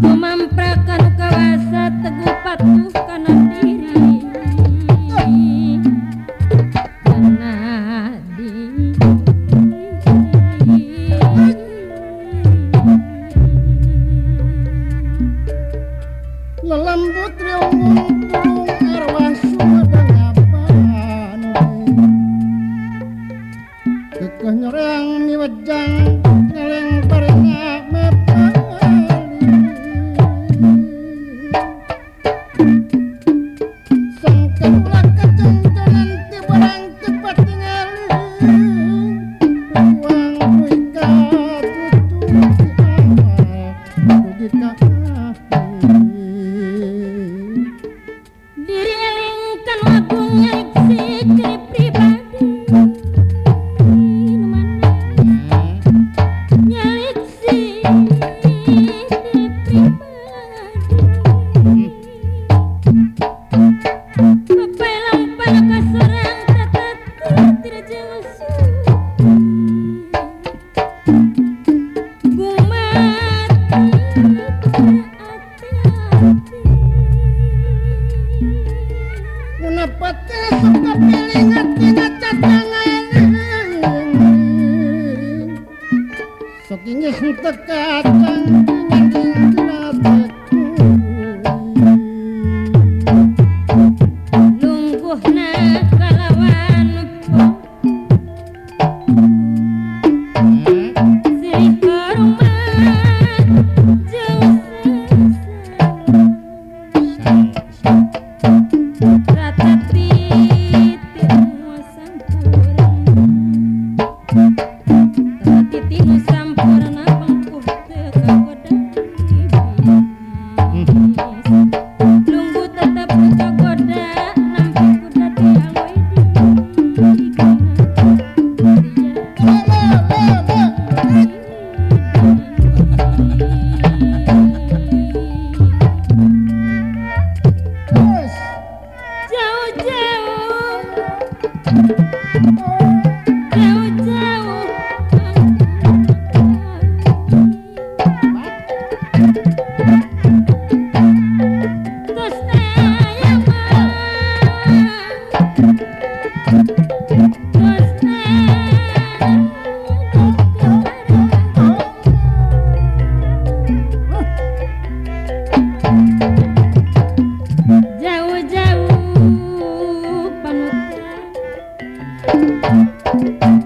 Mama. Ginya dekat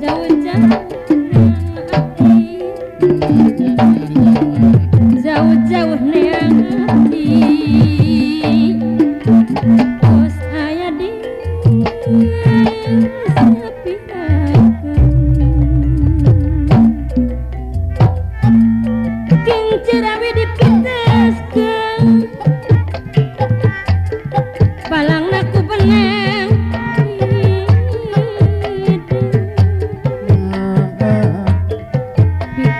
Dá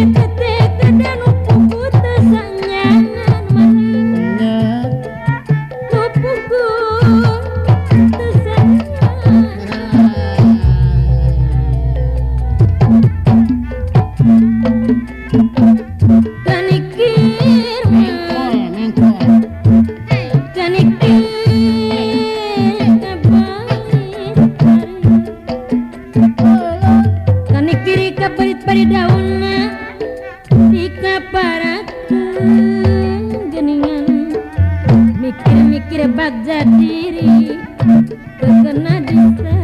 देखते mikir-mikir bagja diri terkena distraksi